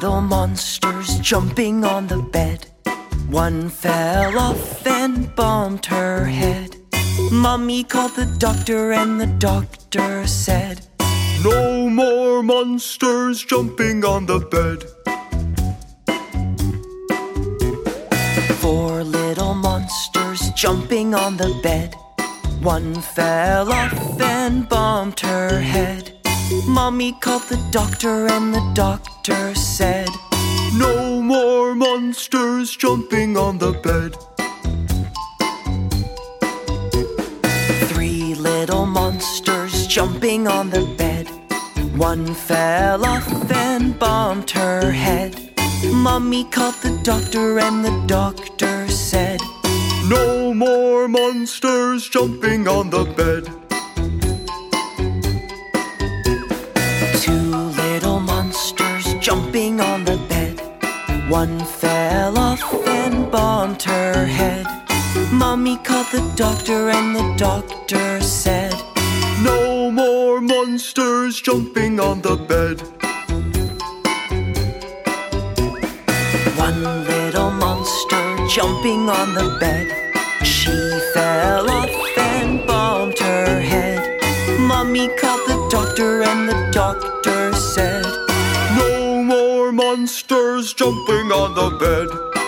little monsters jumping on the bed. One fell off and bumped her head. Mummy called the doctor, and the doctor said, No more monsters jumping on the bed. Four little monsters jumping on the bed. One fell off and bumped her head. Mommy called the doctor, and the doctor said, No more monsters jumping on the bed. Three little monsters jumping on the bed. One fell off and bumped her head. Mommy called the doctor, and the doctor said, No more monsters jumping on the bed. Monsters jumping on the bed. One fell off and bumped her head. Mommy called the doctor, and the doctor said, No more monsters jumping on the bed. One little monster jumping on the bed. She fell off and bumped her head. Mommy called the doctor, and the doctor said, monsters jumping on the bed.